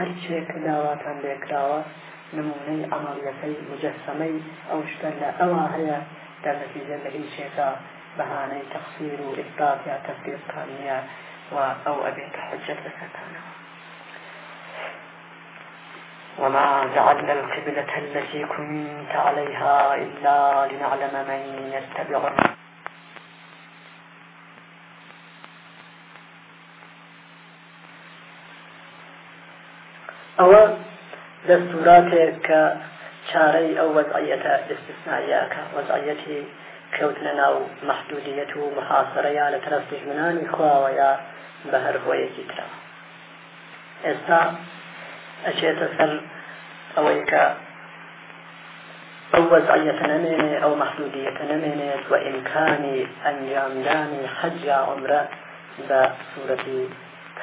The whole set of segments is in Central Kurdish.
هر چێک داواتان لێکراوە نمونەی ئەمەڵەکەی مجەسەمەی ئەو شتە لە ئەوە هەیە دە نەتیجە لە هیچ شێکە بەهانەی تەخصیر و ئفراد یا تەفریقانە و ئەو ئەبێت حجەت بەسەکانەوە وما جعلنا القبلة التي كنت عليها إلا لنعلم من يتبع ئەوە دەستوراتێک کە او ئەو وەزعەتە ئستثناییەکە وەزعەتی کەوتنە ناو مەحدودیەت و محاسرەیە لە تەرەف دژمنانی خواوەیە بە هەر هۆیەکی ترە ئێستا ئەچێتە سەر ئەوەی کە ئەو وەزعەتە نەمێنێ ئەو مەحدودیەتە نەمێنێت و ئیمکانی ئەنجامدانی حەجا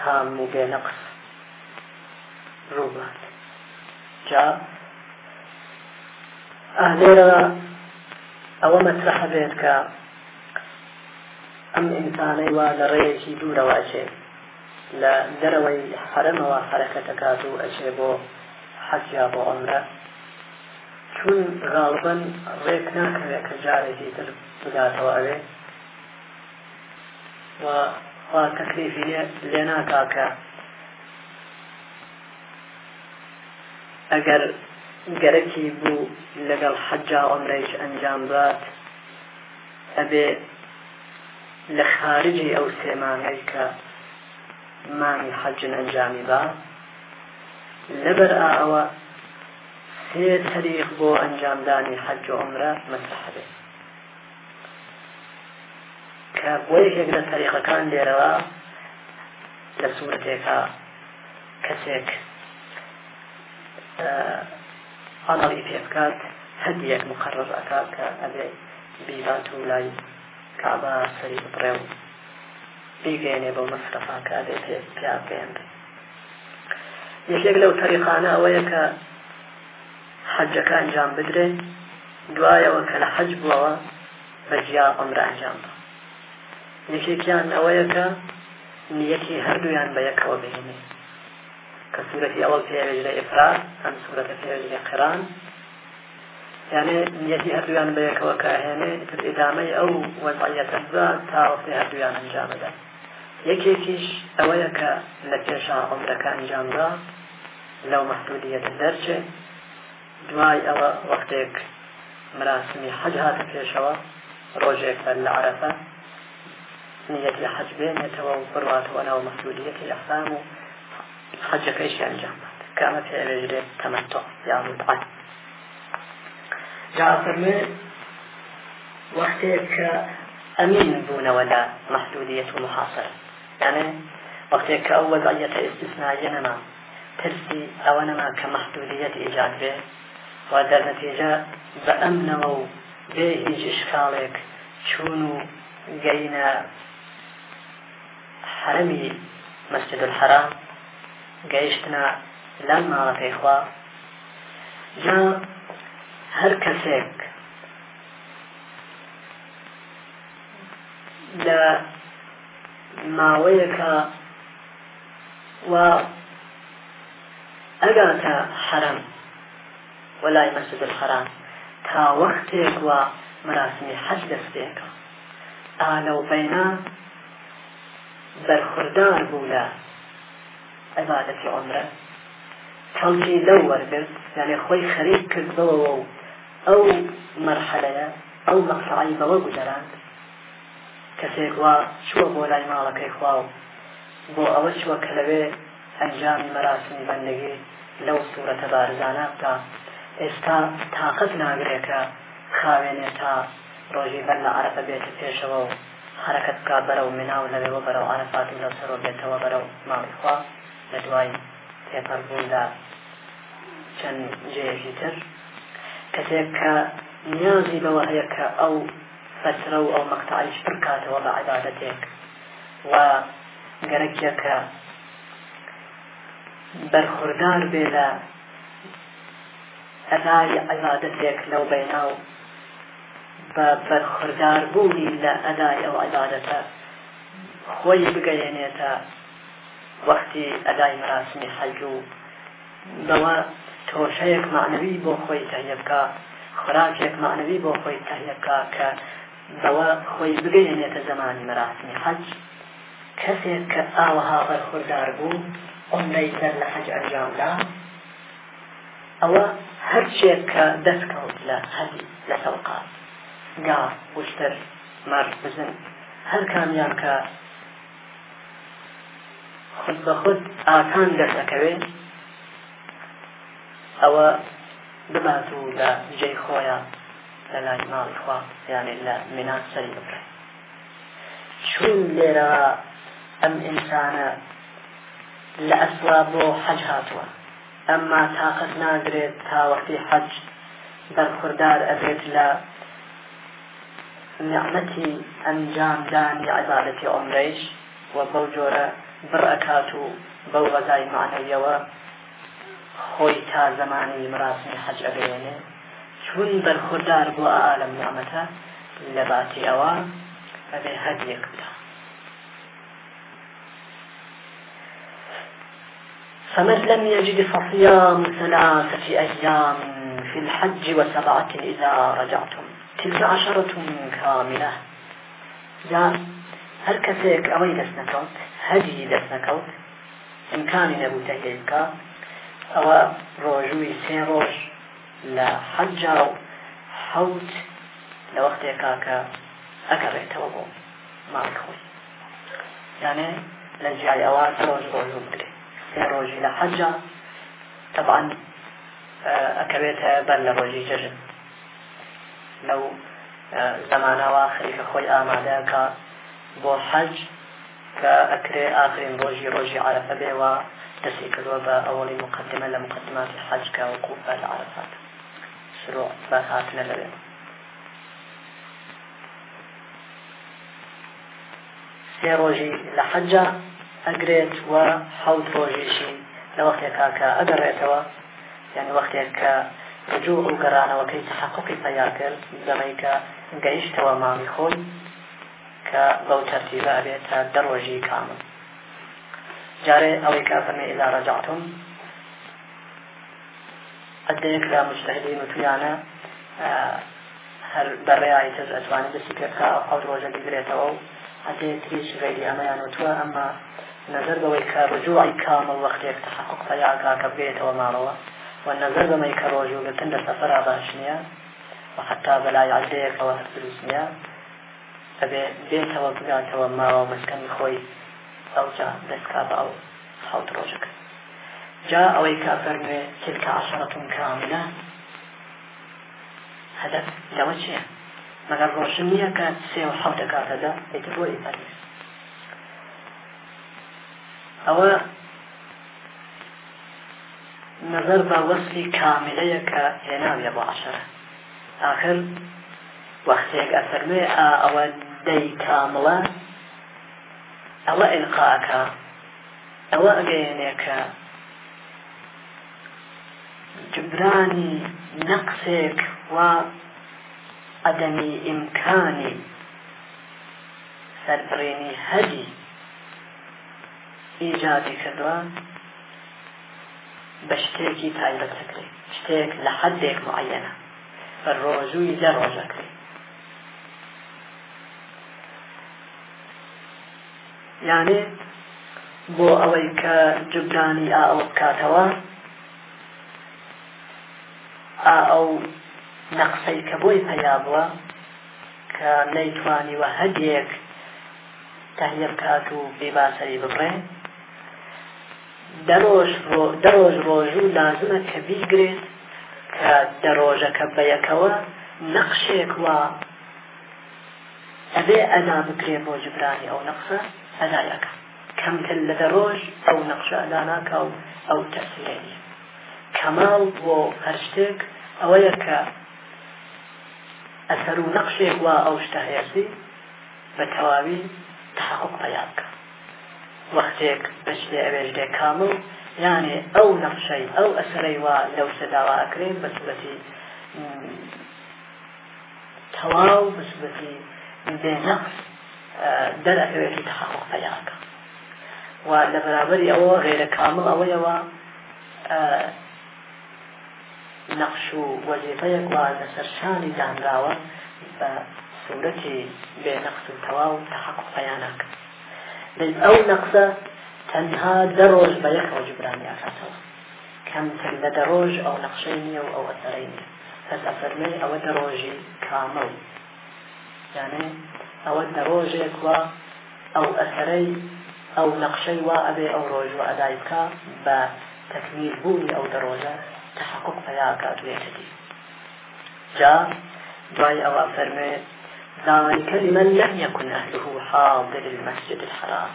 تام و ڕووبات جا ئالێرەوە ئەوە مەترەحە بێت کە ئەم ئینسانەی وا لە ڕێیەکی دوورەواچێت لە دەرەوەی حرەمەوە حرەکەتەکات و ئەچێ بۆ حەزیا بۆ ئەمرە چون غاڵبەن ڕێک ناکەوێت کە جارێکی تر بداتەوە ئەوێ و تەکلیفی لێ ناکاکە ئەگەر گەرەکی بوو لەگەڵ حەجا ئەمرێک ئەنجام دات ئەبێ لە خارجی ئەو سێمانەی کە مانی حەجن ئەنجامی با لەبەر ئەوە سێ تەریق بۆ ئەنجامدانی حەج و عمرە مەسەحەبێت کە بۆ یەکێک لە تەریقەکان لێرەوە لە سوورتێکە کەسێک ئاناڵی پێ بکات هەندیەک مقرڕ ئەکات کە ئەبێ بیبات و لای کابا سەری بڕێ و بیگەێنێ بۆ مەصرفاکە دێت پیا بێن یەکێک لەو تەریقانە ئەوەیە کە حەجەکە ئەنجام بدرێ دوایەوە کە لە حەج بووەوە بەجیا ئەمرە ئەنجام بە یەکێکیان ئەوەیە کە نیەتی هەردوویان بە یەکەوە بهێنێت كسورة أول في عجل إفراد عن سورة في عجل قران يعني نيتي هدوان بيك وكاهنة الإدامة أو وضعية الزا تاوفي هدوان انجامدا يكيكيش أويك لكيشا عمرك انجامدا لو محدودية الدرجة دوای ئەوە وەختێک مراسمی حەج هاتە پێشەوە ڕۆژێک بەر لە عرەفە نیەتی حەج بێنێتەوە و بڕاتەوە ناو مەسئولیەتی ئەحسان و حجك ايش ينجم يعني كانت على رجل تمتع يعني متعة جعفر فرمي وقتك أمين بونا ولا محدودية محاصرة يعني وقتك أول رأية استثنائية نما ترسي أو نما كمحدودية إيجاد به وهذا نتيجة بأمن و بهيج إشكالك شونو جينا حرمي مسجد الحرام گەیشتنا لەم ماڵەکەیخوا یا هەر کەسێک لە ماوەیەکە و ئەگاتە حرام ولا مەسجد الحرام تا وەختێک وە مراسمی حەج دەستێکە ئالە و بەینا بەرخوردار بوو ئەمانەتی عمرە تەڵگی لەو وەرگرت یعنی خۆی خەریب کردەوە و ئەو مەرحەلەیە ئەو مەقسعی بەوە گوزەراند کەسێک وا چووە بۆ لای ماڵەکەی خوا و بۆ ئەوە چوە کە لەوێ ئەنجامی مەراسمی بەندگی لەو سوورەتە بارزانە بکە ئێستا تااقت ناگرێکە خاوێنێ تا ڕۆژی بەر لە عرفە بێت پێشەوە و حرەکەت کا بەرەو مناو لەوێەوە بەرەو عرفات لەسەرۆ بێتەوە بەرەو ماڵیخوا لە دوای پێپەربووندا چەند جێژی تر کەسێک کە نیازی بەوە هەیە کە ئەو فەسرە و ئەو مەقتعیش پرکاتەوە بە عیبادەتێک و گەرەکیەکە بەرخوردار بێ لە ئەدای عیبادەتێک لەو بێناو بە بەرخوردار بوونی لە ئەدای ئەو عیبادەتە خۆی بگەێنێتە وەختی ئەدای مەراسمی حەج و بەوە تۆشەیەک معنەوی بۆ خۆی تەهیەبکە خوراکێک معنەوی بۆ خۆی تەهیەبکە کە بەوە خۆی بگەێنێتە زمانی مەراسمی حەج کەسێک کە ئاوەها بەرخوردار بوو ئۆندەی سەر لە حەج ئەنجامدا ئەوە هەرچێک کە دەستکەوت لە حەدی لە سەوقات گاف وشتر مەرز بزن هەر کامیان کە خود بە خود ئاکان دەردەکەوێت ئەوە ببات و لە جێی خۆیان مال لای ماڵی خوا یانێ لە منات سەری بڕێ چون لیرا ام انسان لأسواب و حج هاتوا اما تاقت نادرد تا تاوەختی حج بەرخوردار ئەبێت لە نعمەتی ئەنجامدانی عیباەتی عمرەیش و بەو جۆرە بڕکات بو بەو غەزای معنەویەوە خۆی تا زمانی مراسم حج ئەگەێنێ چون بەرخوردار بۆ ئالم نامەتە لە باتی ئەوە ئەبێ هەدیەک بدا فمن لم يجد فصيام ثلاثة أيام في الحج وسبعة إذا رجعتم تلك عشرة كاملة يا هل كسيك أوي لسنا هەجی دەستەکەوت امکانی نەبوو تەهیل بکە ئەوە ڕۆژووی سێ ڕۆژ لە حەجا و حەوت لە وەختێکا کە ئەگەڕێتەوە بۆ ماڵی خۆی یانێ لە جیای ئەوە ڕۆژ ڕۆژوو طبعا ئەکەوێتە بەر لە ججن لو لەو آه، واخر خوي امادا كا بو حج کە ئەکرێ ئاخرین ڕۆژی ڕۆژی عرفە بێەوە دەستی کردوە بە ئەوڵی مقدمە لە مقدمات حەجکە وەکوو بە لە عرفات سرۆ بە هاتنە لەوێت سێ ڕۆژی لە حەجە ئەگرێت وە حەوت ڕۆژیشی لە وەختێکا کە ئەگەڕێتەوە یعنی وەختێک کە رجوع و گەرانەوەکەی تحققی تیار کرد دەڕێککە گەیشتەوە مامی خۆی کە بەو تەرتیبە بێت تا دەڕۆژی کامل جارێ ئەوەی کە فەرمێ ئیدا ڕەجعتم ئەدەیەک لە مجتهدین وتیانە هەر بەڕێایی تەز ئەتوانێت دەستی پێکە ئەو حەوت ڕۆژە بگرێتەوە و ئەدەیە تریش غەیری ئەمەیان وتوە ئەمما نظر بەوەی کە ڕجوعی کامل وەختێک تحقق پەیاگاکە بێتەوە ماڵەوە و نظر بەمەی کە ڕۆژ و گتن لە سەفەرا باش نییە وحتى بلا يعديك أو هرسلوسنيا ئەبێ بێتەوە بگاتەوە ماوە مەسکەمی خۆی ئەوجا دەستکا بە ئەو حوت ڕۆژەکە جا ئەوەی کا فەرمێ تلکە عشرەتون کاملە هەدەف لەوە چییە مەگەر ڕۆژن نییە کە سێ و حوتە کاتەدا ئیتر بۆ ئیپەرێ ئەوە نظر بە وەصلی کاملەیە کە هێناویە بۆ عشرە آخر وەختێک ئەفەرمێ ئەوە دەی کامڵە ئەوە ئلقاکە ئەوە ئەگەیەنێکە جبرانی نەقسێک وا ئەدەمی ئیمکانی سەربڕێنی هەدی ئیجادی کردوە بە شتێکی تایبەتەکری شتێک لە حدێک معەنە بە ڕۆژووی لە ڕۆژەکری یانێ بۆ ئەوەی کە جبرانی ئا ئەو بکاتەوە ئا ئەو نەقسەی کە بۆی پەیا بووە کە نەیتوانی وە هەدیەک تهیە بکات و بێباسەری ببڕێ دەڕۆژ ڕۆژ و لازمە کە بیگرێت کە دەڕۆژەکە بە یەکەوە نەخشێک وە ئەبێ ئەنا بکرێ بۆ جبرانی ئەو نەقسە ئەداەکە کەمتر لە دەڕۆژ ئەو نەقشە ئەداناکە و ئەو تەسیرێنی کەماڵ بۆ هەرشتێک ئەوەیە کە ئەسەر و نەقشێک وا ئەو شتاهێزی بە تەواوی تاحق بەیانکە وەختێک بەشتێ ئەوێژدێک کامل یانێ ئەو نەخشەی ئەو ئەسەرەی وا لەو سەداواکرێن بە سوەتی تەواو بە سوەتی بێنەخست دەر ئەکەوێت تەحقق پیاکە و لە بەرابەری ئەوە غێرە کامل ئەوەیەوە نەخش و وەزیفەیەک وا لە سەرشانی دانراوە بە سوورەتی بێ نەقس و تەواو تەحقق پیانەک ئەو نەقسە تەنها دە ڕۆژ بە یەکەوە جبرانی ئاکاتەوە کەمتر لە دە ڕۆژ ئەو نەخشەی نییە و ئەو ئەسەرەی نیە هەز ئەفەرمەی ئەوە دە ڕۆژی کامل یانێ او روجك و او اثري او نقشي و ابي او روج و ادايبك با تكميل بوني او دروجة تحقق فياك ادويتدي جاء باي او افرمي داوان كلما لم يكن أهله حاضر المسجد الحرام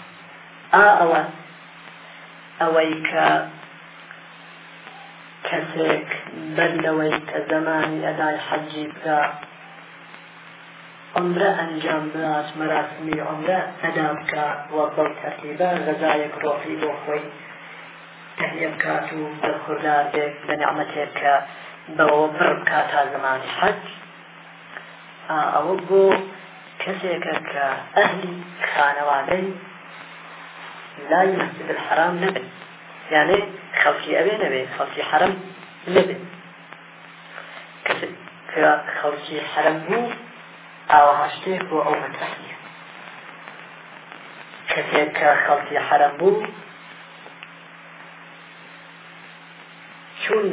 أو أويك كسك بل لويك زماني أداي حجي بذا عمره ئەنجام بدات مەراسمی عمره ئەدا بکە وە بەو تەرتیبە غەزایەک ڕۆحی بۆ خۆی تهیە بکات و دەرخوردار بێت لە نعمەتێک کە بەوە بڕ بکات تا زمانی حەج ئەوە بۆ کەسێکە کە ئەهلی خانەوادەی لای مەسجد الحرام نەبێت یعنی خەڵکی ئەوێ نەبێت خەڵکی حرم نەبێت کە خەڵکی حرم بوو ئاوهشتێک بۆ ئەو مەترەحیە کەسێک کە خەڵکی حەرەم بوو چون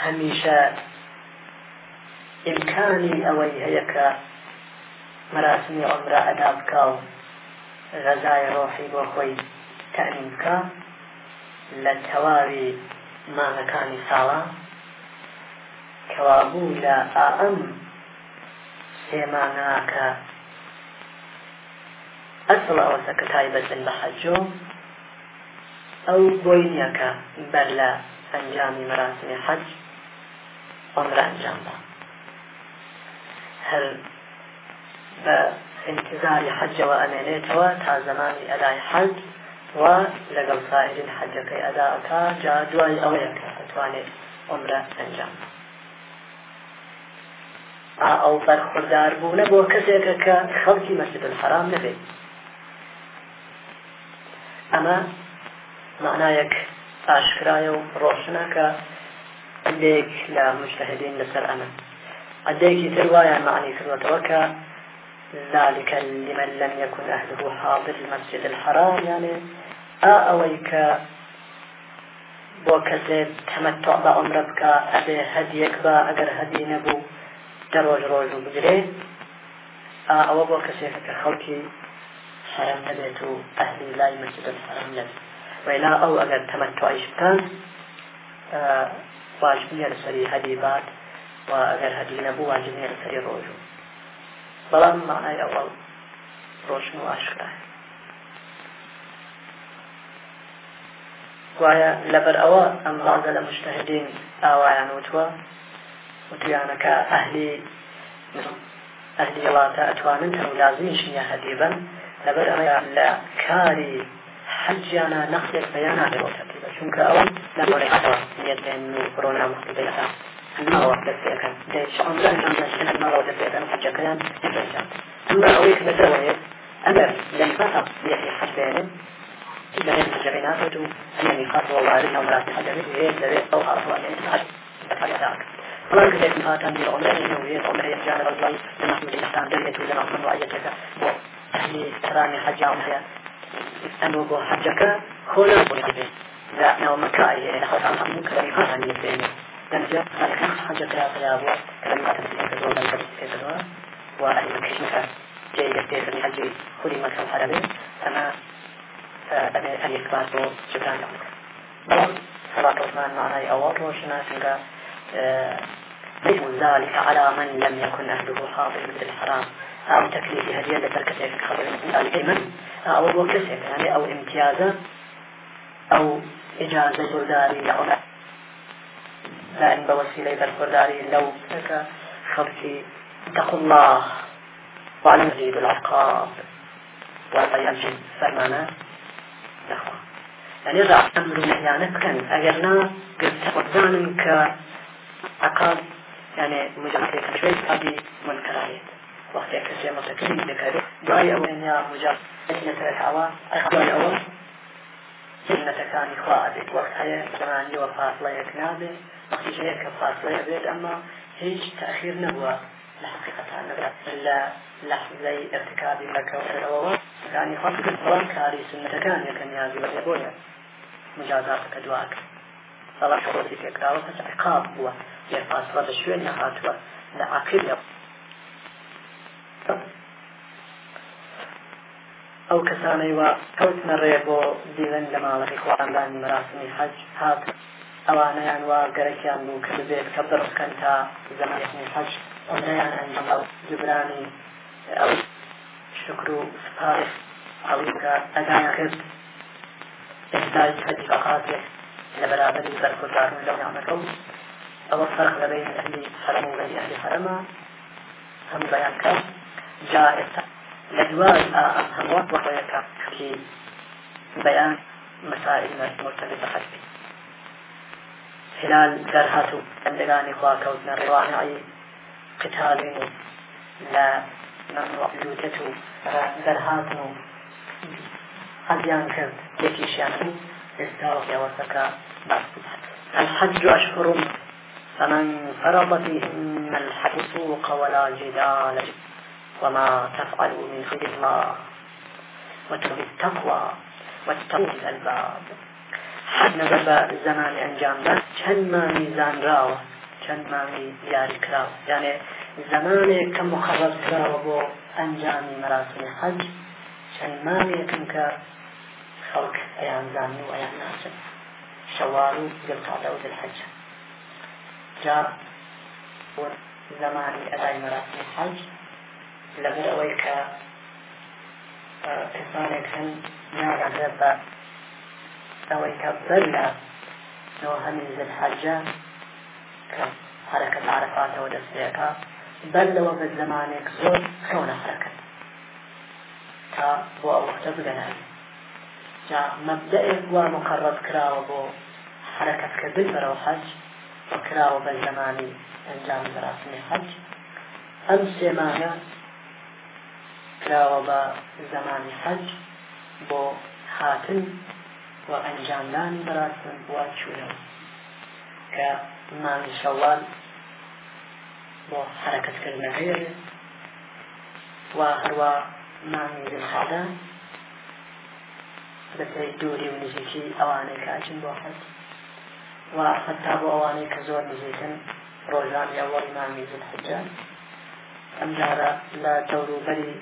هەمیشە ئیمکانی ئەوەی هەیە کە مراسمی عمرە ئەدا بکە و غەزای ڕۆحی بۆ خۆی تەعلیم بکە ما تەواوی مانەکانی كوابولا کەوابوو سێماناکە ئەسڵ ئەوە سەکەتای بەزن بە حەجۆ ئەو بۆی نیەکە بەر لە ئەنجامی مەراسمی حەج عمرە ئەنجامدا هەر بە انتظاری حەجەوە تا زمان أداء حج و لەگەڵ ساائرین حەجەکەی ئەداکە جا دوای ئەوەیە کە ئەتوانێت ئەو بەرخوردار بوونە بۆ کەسێکە کە خەڵکی مەسجدن حرام نەبێت ئەمە معنایەک ئاشکرایە و ڕۆشنە کە عندێک لە مشتهدین لەسەر ئەمە عندێکی تر وایە معنی کردوەوە ذلك لمن لم يكن أهله حاضر المسجد الحرام يعني أأويك بۆ کەسێت تمتع بأمرك ابي هديك با هەدیەک هدي نبو کە ڕۆژ ڕۆژ و بگرێ ئەوە بۆ کەسێک کە خەڵکی حرم نەبێت و ئەهلی لای مەجدن حرم نبێت ولا ئەو ئەگەر تەمەتوایش بکەن واجب نیە لەسەری هەدی بات و ئەگەر هەدی نەبوو واجب نیە لەسەری ڕۆژ و بەڵام معنای ئەوەڵ ڕۆشن و ئاشکرایە وایە لەبەر ئەوە ئەمڕازە لە مشتهدین ئاوایان وتوە وتیانەکە يعني ئەهلی ئەهلی وڵاتە ئەتوانن کە لازمیشنیە هەدیبن لەبەر ئەمەیان لە کاری حەجیانە نەخێک بەیان ناێتەبە چونکە ئەوە لەێت بێن و کۆنا مخبێتە هەناوە دەستەکەن دێش ئەمران ئەمەشنەوە دەبێتن حەجەکەیان بێتان ئەمە ئەوەی بەدەوێت ئەمە لەفاق یەکی حەبێنن لەێن حەجەکەی ناکەوت و ئەمە میخات وڵاری هەمرات حەدەبێت لەوێت ئەو هەڵوانێت فلان كذا يكون هاتان دير الله إنه يد الله يرجع لرجل لنحن الإنسان درية ولا نحن رأي كذا وهي كرامي حجة وهي أنو بو حجك خولا بولي لا نو مكاي نخاف عن هم كلامي هذا نيتين نرجع على كم حجة كلا كلا بو كلامي هذا نيتين كذا ولا نيتين كذا وأنا مكش مثلا جاي يستيقظ من حجي خلي مثلا حربي أنا أنا أنا إخبار بو شكرا لكم بلان صلاة عثمان معناي أول روشنا سنجا حكم ذلك على من لم يكن أهله حاضر مثل الحرام أو تكليف هدية لتركته في خطر الأيمن أو الوكسة يعني أو امتيازة أو إجازة جردارية أو لأن بوسيلة بالجرداري لو تك خبتي اتقوا الله وعلى مزيد العقاب وعلى يمشي فرمانا نخوة يعني إذا أمر نهيانك كان أجرنا قلت قدام عقاب يعني مجاهدة شوي قبل منكرات وقت كسي مسكين ذكر دعاء وين يا مجاهد سنة الحوا أخبار الأول سنة كان خوابك وقت هي قراني وفاصلة يكنابي وقت هيك فاصلة يبيت أما هيج تأخير نبوة لحقيقة نبوة إلا لحظة ارتكاب مكة الأول يعني خاصة القرآن كاري سنة كان يكن يا زوجة مجازاتك دعاك سەڵاح خۆزی پێکراوە کەس عقاب بووە لێپاسوە لە شوێن نەهاتووە لە عقیل لە ئەو کەسانەی وە کەوتنە ڕێ بۆ دیلەن لە ماڵەکەی خۆڕاندانی مراسمی حەج هات ئەوانەیان وا گەرەکیان بوو کە بێت کە بڕکەن تا زمانی حەج ئەمرەیان ئەنجام جبرانی ئەو شکر و سپارش ئەوکە ئەدان کرد ئێستای حەج فەقاتێک لبرابری برخوردار لەو نامەکەم ئەوە فەرق لەبین ئەهلی حرم و غەیری ئەهلی حرمە هەم بەیان کرد جا ئێستا لە دوای ئاەم هەمووات بەخۆیەکە بيان بەیان مسائل مرتبطة حسبي خلال جرحته عندقاني خواك وزن الرواحي قتال لا مملوكته جرحاته أبيان كرد يكيش يعني التارك والزكاة الحج أشهر فمن فرض فيهن الحج سوق ولا جدال وما تفعلوا من خير الله واتقوا التقوى واتقوا الألباب حد نزل زمان انجام داد كان ما ميزان راو كان ما ميزان کراوه يعني زمان كم مقرر کراوه با انجام مراسم الحج كان ما ميزان خلق أيام زانانی و ناسا ناچن شەوار و دڵقادە و جاء وزمان زمانی مراسم الحج حەج لەبەر ئەوەی کە کەسانێک هەن أويكا بلا ئەوەی کە ذي الحجة كحركة عرفات کە حرەکەت وفي دەستەکە بەلەوە كون حركة زۆر خەونە حرەکەت تا بۆ ئەو وەختە کە مەبدەئێک وا مقرڕت کراوە بۆ حرەکەتکردن بەرەو حەج کراوە بە زمانی ئەنجام دەڕاستنی حەج ئەم سێمانە کراوە بە زمانی حەج بۆ هاتن و ئەنجامدانی بەڕاستن بووە چوونەوە کە مانگی شەوال بۆ حرەکەتکردن هەیە و هەروە مانگی دڵخەدە بەسەر دووری و نزیکی ئەوانەی کاچن بۆ حەز و حتا بۆ ئەوانەی کە زۆر نزیکن ڕۆژانی ئەوەڵ نامی زل حجان ئەمجارە لە دەوروبەری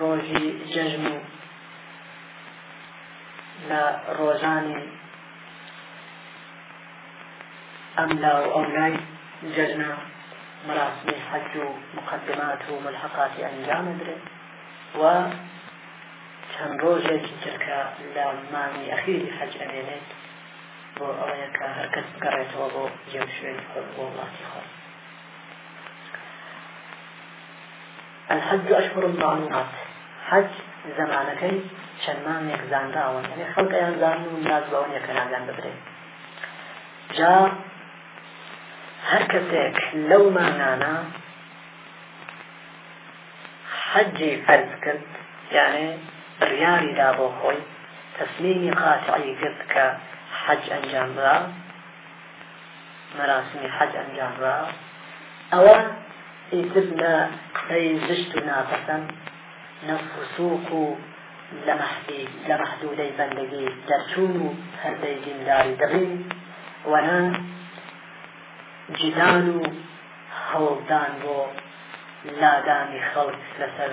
ڕۆژی جەژم و لە ڕۆژانی ئەم لا و ئەولای جەژنە مراسمی حەج و مقدمات و ملحقاتی ئەنجام درێت و چەند ڕۆژێکی ترکە لە مانگی ئەخیری حەج ئەبێنێت بۆ ئەوەیە کە هەرکەس بگەڕێتەوە بۆ جێم شوێن خۆت بۆ وڵاتی خۆت الحج أشهر معلومات حج زمانەکەی چەندمان یەکزانداوە یعنی خەڵکەیان زان و ناز بەون یەکەناگان ببرێ جا هەر کەسێک لەو مانانە حەجی فەرز کرد یعنی بڕیاریدا بۆ خۆی تەسلیمی قاتعی گرت کە حەج ئەنجام برا مەراسمی حەج ئەنجام برا ئەوە ئیتر لە قسەی زشت و ناپەسەند نەفسوسوق و لە مەحدود لە مەحدودەی بەندگی دەرچوون و هەردەی دینداری دەبین وەنا جیدان و هەوڵدان بۆ لادانی خەڵک لەسەر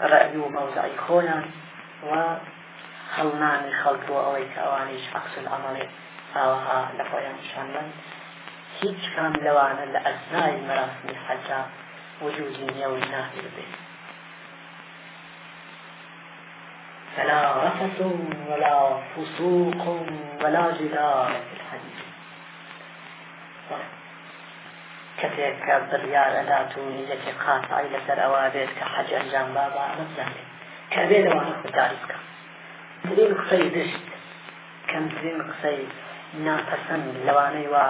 رأيو موضعي خويا و هەڵنامی خەڵک بۆ ئەوەی کە ئەوانیش عکس ئەمەڵێ هاوەها لە خۆیان شانمەند هیچ کام لەوانە لە ئەسنای مەراسمی حەجا وجودی نێوی ناهێ بێت فلا رفث ولا فسوق ولا جدار في الحديث صح. کەسێک کە بڕیاەدات و نیەتی قاتای لەسەر ئەوە بێت کە حەج ئەنجام بابا ئەمەزانێت کە بێنەوە بەداری بکە ترین قسەی دشت کەمترین قسەی ناپەسەند لەوانەی وا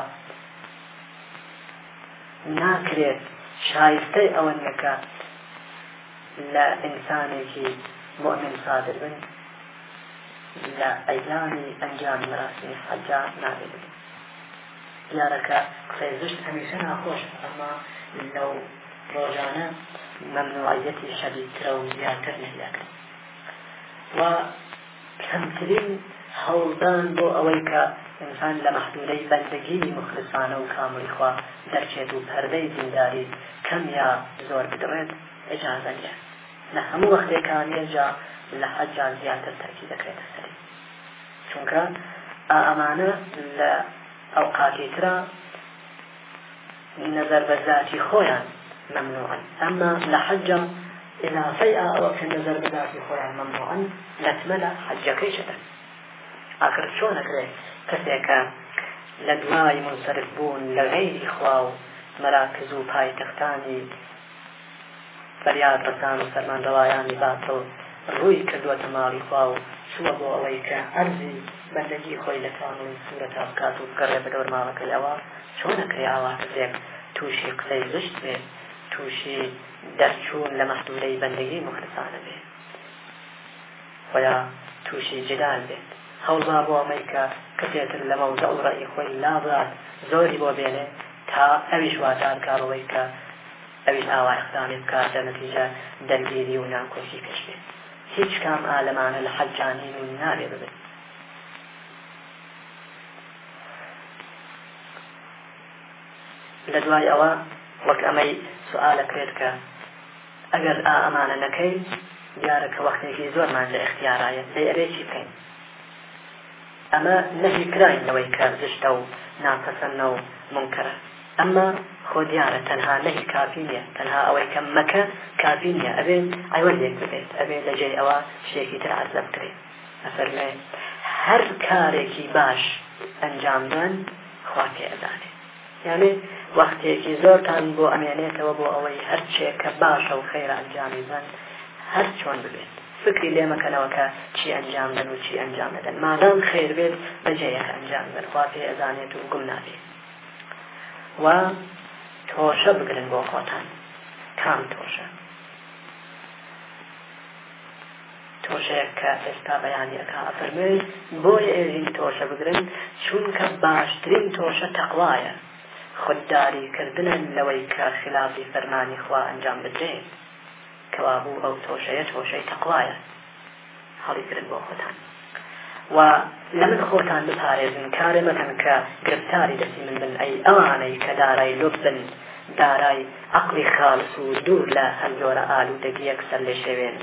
ناکرێت أو أنك لا لە ئینسانێکی مؤمن صادر لا أيلاني أنجام ئەنجام مەراسی حەجا نابێت دیارەکە قسەی زشت هەمیشە ناخۆش ئەمما لەو ڕۆژانە مەمنوعەتی شەدیدترە و زیاتر نەیەکەن و کەمترین هەوڵدان بۆ ئەوەی کە ئینسان لە مەحدودەی بەندگی مخلصانە و کامری خوا دەرچێت و پەردەی دینداری کەم یا زۆر بدڕێت ئەجازەنیە لە هەموو وەختێکانێجا لە حەجان زیاتر تەرکی دەکرێتە سەری چونکە ئەمانە لە ئەو قاتێترا نظر بە ذاتی خۆیان ممنوعن ئەمما لە حەجە إضافي أو في النظر بذات خويا ممنوعا لتملا حجكي شدا آخر شون أكري كسيكا لدواي منصرف بون لغير إخواو مراكز و پای تەختانی فەریاد بەسان و سەرمانڕەوایانی باتە و ڕووی کردووەتە ماڵی خوا و سووە بۆ ئەوەیکە ئەرزی بەندگی خۆی لە کامڵی سوورە تا بکات و بگەڕێ بە دەور ماڵەکەی ئەوە چۆنەکەی ئاواتێک تووشی قسەی زشت بێت تووشی دەرچوون لە مەحدودەی بەندگی مخلسانە بێت ویا تووشی جدال بێت هەوڵا بۆ ئەمریکا کەسێتر لە مەوزە ئەوڕی خۆی لابات زۆری بۆ بێنێ تا ئەویش واتان کارەوەی کە ئەویش ئاوا ئەقدامی بکات لە نەتیجە دەرگیری و ناکۆشی پێش بێت هیچ کام ئالەمانە لە حەجانین و نابێ ببێت لە دوای ئەوە وەک ئەمەی سوالەکرێت کە ئەگەر ئا ئەمانە نەکەی دیارە کە وەختێکی زۆرمان لە اختیارایە لێرێکی بکەین ئەمە نەهی کراینەوەی کە زشتە و ناپەسەنە و منکەرە ئەمما خۆ دیارە تەنها نەهی کافیە تەنها ئەوەی کەم مەکە کافیە ئەبێ ئەیوەندێک ببێت ئەبێ لە جێ ئەوە شتێکی تر عزە بکرێت ئەفەرمێ هەر کارێکی باش ئەنجامدان خوا پێدانێت یانێ وەختێکی زۆرتان بۆ ئەمێنێتەوە بۆ ئەوەی هەرچێکە باشە و خێرا ئەنجامی بن هەر چۆن ببێت فکری لێ مەکەنەوە کە چی ئەنجام دەن و چی ئەنجام دەدەن مادام خێر بێت بەجێیەک ئەنجام دەن خوا پێ ئەزانێت و گوم نابێت و تۆشە بگرن بۆ خۆتان کام تۆشە تۆشەیە کە ئێستا بەیانیەکە ئەفەرمێت بۆ ئێزین تۆشە بگرن چونکە باشترین تۆشە تەقوایە خودداری کردنن لەوەی کە خلافی فەرمانی خوا ئەنجام بدرێت کەوابوو ئەو تۆشەیە تۆشەی تەقوایە هەڵیگرن بۆ خۆتان و لەمن خۆتان بپارێزن کارێ مەکەن کە گرفتاری دەستی من بن ئەی ئەوانەی کە دارای لۆ بن دارای عقلی خالس و دوور لە هەندۆرە ئالوودەگی یەکسەر لێ شەوێن